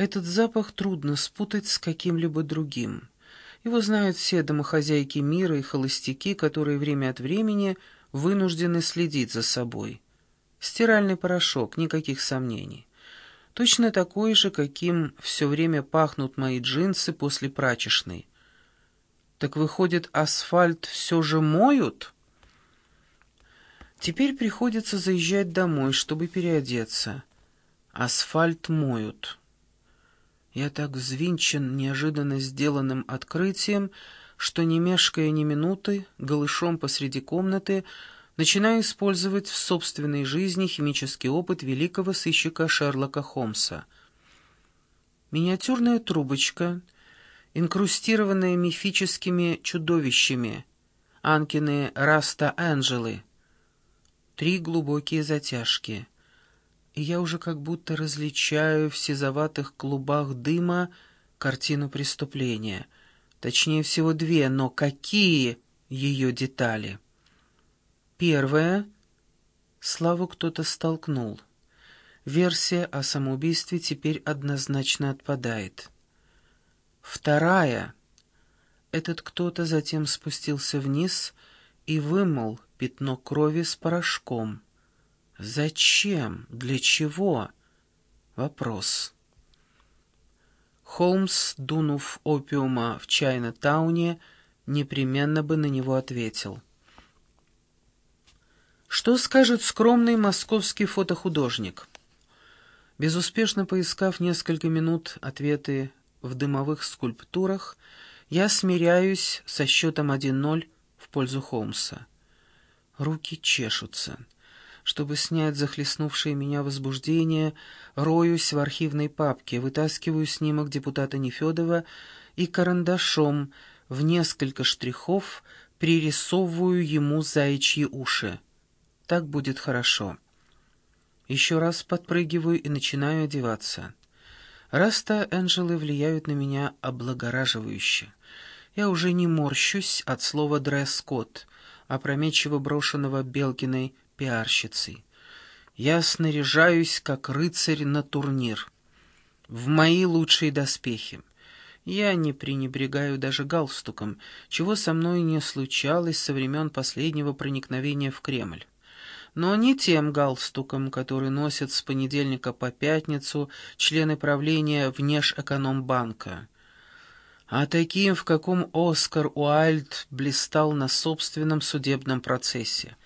Этот запах трудно спутать с каким-либо другим. Его знают все домохозяйки мира и холостяки, которые время от времени вынуждены следить за собой. Стиральный порошок, никаких сомнений. Точно такой же, каким все время пахнут мои джинсы после прачечной. Так выходит, асфальт все же моют? Теперь приходится заезжать домой, чтобы переодеться. Асфальт моют. Я так взвинчен неожиданно сделанным открытием, что, не мешкая ни минуты, голышом посреди комнаты, начинаю использовать в собственной жизни химический опыт великого сыщика Шерлока Холмса. Миниатюрная трубочка, инкрустированная мифическими чудовищами, Анкины Раста-Энджелы, три глубокие затяжки — и я уже как будто различаю в сизоватых клубах дыма картину преступления. Точнее всего две, но какие ее детали? Первая. Славу кто-то столкнул. Версия о самоубийстве теперь однозначно отпадает. Вторая. Этот кто-то затем спустился вниз и вымыл пятно крови с порошком. Зачем? Для чего? Вопрос. Холмс, дунув опиума в Чайна-тауне, непременно бы на него ответил. Что скажет скромный московский фотохудожник? Безуспешно поискав несколько минут ответы в дымовых скульптурах, я смиряюсь со счетом 1-0 в пользу Холмса. Руки чешутся. Чтобы снять захлестнувшее меня возбуждение, роюсь в архивной папке, вытаскиваю снимок депутата Нефедова и карандашом в несколько штрихов пририсовываю ему заячьи уши. Так будет хорошо. Еще раз подпрыгиваю и начинаю одеваться. Раста Энджелы влияют на меня облагораживающе. Я уже не морщусь от слова «дресс-код», опрометчиво брошенного Белкиной пиарщицей. Я снаряжаюсь, как рыцарь на турнир. В мои лучшие доспехи. Я не пренебрегаю даже галстуком, чего со мной не случалось со времен последнего проникновения в Кремль. Но не тем галстуком, который носят с понедельника по пятницу члены правления Внешэкономбанка, а таким, в каком Оскар Уайльд блистал на собственном судебном процессе.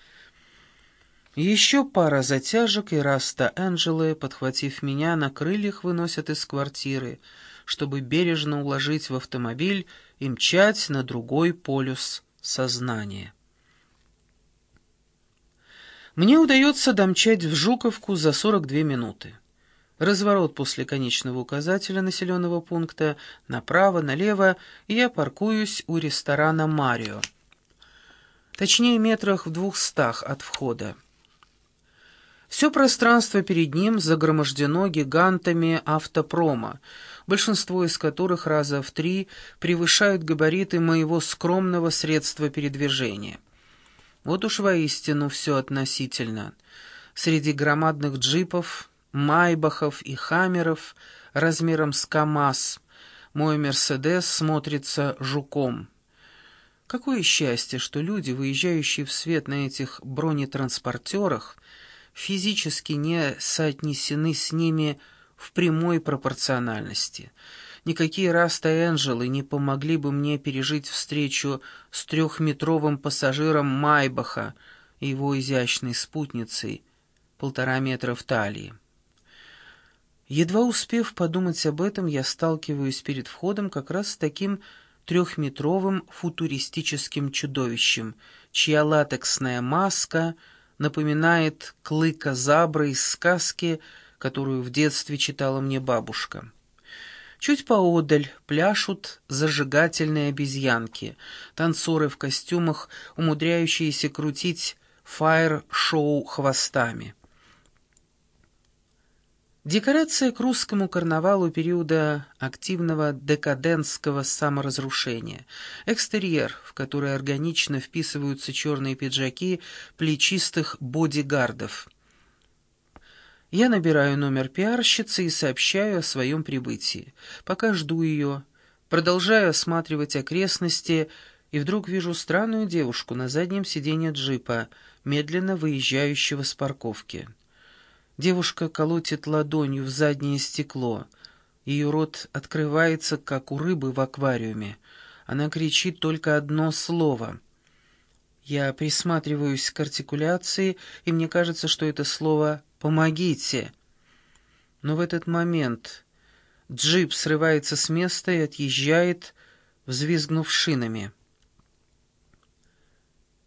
Еще пара затяжек, и Раста Энджелы, подхватив меня, на крыльях выносят из квартиры, чтобы бережно уложить в автомобиль и мчать на другой полюс сознания. Мне удается домчать в Жуковку за 42 минуты. Разворот после конечного указателя населенного пункта направо, налево, и я паркуюсь у ресторана «Марио». Точнее, метрах в двухстах от входа. Все пространство перед ним загромождено гигантами автопрома, большинство из которых раза в три превышают габариты моего скромного средства передвижения. Вот уж воистину все относительно. Среди громадных джипов, майбахов и хаммеров размером с КАМАЗ мой «Мерседес» смотрится жуком. Какое счастье, что люди, выезжающие в свет на этих бронетранспортерах, физически не соотнесены с ними в прямой пропорциональности. Никакие Раста Энджелы не помогли бы мне пережить встречу с трехметровым пассажиром Майбаха и его изящной спутницей, полтора метра в талии. Едва успев подумать об этом, я сталкиваюсь перед входом как раз с таким трехметровым футуристическим чудовищем, чья латексная маска — напоминает клыка забры из сказки, которую в детстве читала мне бабушка. Чуть поодаль пляшут зажигательные обезьянки, танцоры в костюмах, умудряющиеся крутить фаер-шоу хвостами. Декорация к русскому карнавалу периода активного декадентского саморазрушения. Экстерьер, в который органично вписываются черные пиджаки плечистых бодигардов. Я набираю номер пиарщицы и сообщаю о своем прибытии. Пока жду ее, продолжаю осматривать окрестности, и вдруг вижу странную девушку на заднем сиденье джипа, медленно выезжающего с парковки. Девушка колотит ладонью в заднее стекло. Ее рот открывается, как у рыбы в аквариуме. Она кричит только одно слово. Я присматриваюсь к артикуляции, и мне кажется, что это слово «помогите». Но в этот момент джип срывается с места и отъезжает, взвизгнув шинами.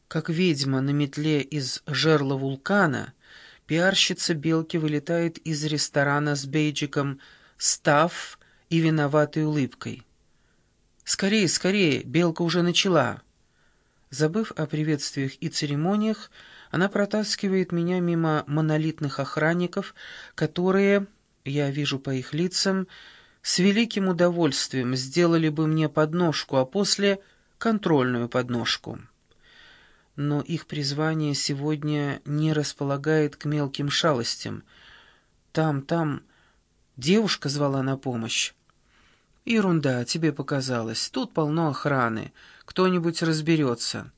Как ведьма на метле из жерла вулкана, пиарщица Белки вылетает из ресторана с бейджиком «Став» и виноватой улыбкой. «Скорее, скорее, Белка уже начала!» Забыв о приветствиях и церемониях, она протаскивает меня мимо монолитных охранников, которые, я вижу по их лицам, с великим удовольствием сделали бы мне подножку, а после — контрольную подножку. Но их призвание сегодня не располагает к мелким шалостям. Там, там девушка звала на помощь. Ерунда, тебе показалось. Тут полно охраны. Кто-нибудь разберется.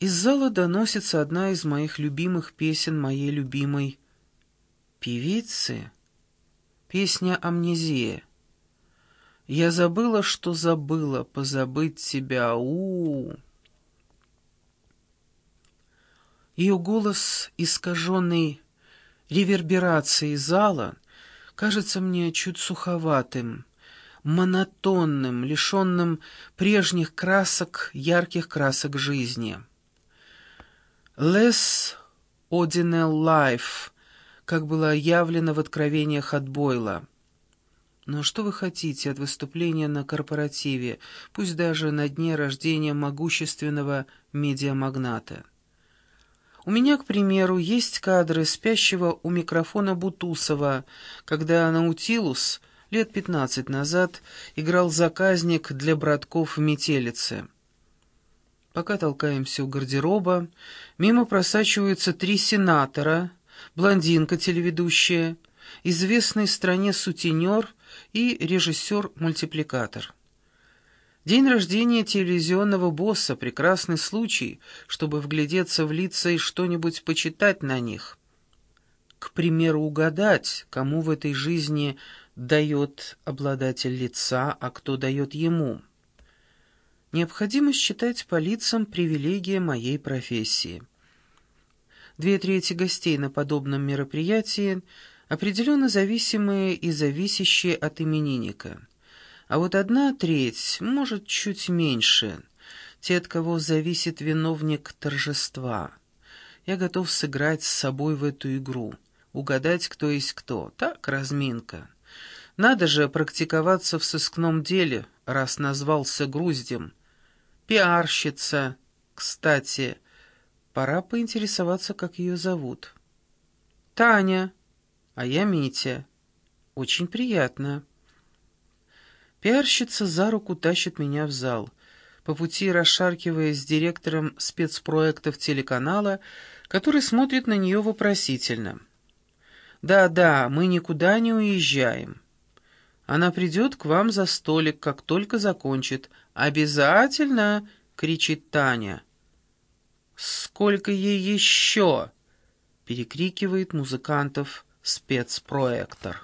Из зала доносится одна из моих любимых песен моей любимой певицы. Песня «Амнезия». Я забыла, что забыла, позабыть тебя, у, -у, -у. Ее голос, искаженный реверберацией зала, кажется мне чуть суховатым, монотонным, лишенным прежних красок, ярких красок жизни. «Less ordinary life», как было явлено в откровениях от Бойла. Но что вы хотите от выступления на корпоративе, пусть даже на дне рождения могущественного медиамагната? У меня, к примеру, есть кадры спящего у микрофона Бутусова, когда Наутилус — лет пятнадцать назад играл заказник для братков в метелице. Пока толкаемся у гардероба, мимо просачиваются три сенатора, блондинка-телеведущая, известный стране сутенер и режиссер-мультипликатор. День рождения телевизионного босса — прекрасный случай, чтобы вглядеться в лица и что-нибудь почитать на них. К примеру, угадать, кому в этой жизни дает обладатель лица, а кто дает ему. Необходимо считать по лицам привилегия моей профессии. Две трети гостей на подобном мероприятии определенно зависимые и зависящие от именинника. А вот одна треть, может, чуть меньше, те, от кого зависит виновник торжества. Я готов сыграть с собой в эту игру, угадать, кто есть кто. Так, разминка. Надо же практиковаться в сыскном деле, раз назвался груздем. Пиарщица, кстати. Пора поинтересоваться, как ее зовут. Таня, а я Митя. Очень приятно. Пиарщица за руку тащит меня в зал, по пути расшаркивая с директором спецпроектов телеканала, который смотрит на нее вопросительно. «Да-да, мы никуда не уезжаем». Она придет к вам за столик, как только закончит. Обязательно!» — кричит Таня. «Сколько ей еще?» — перекрикивает музыкантов спецпроектор.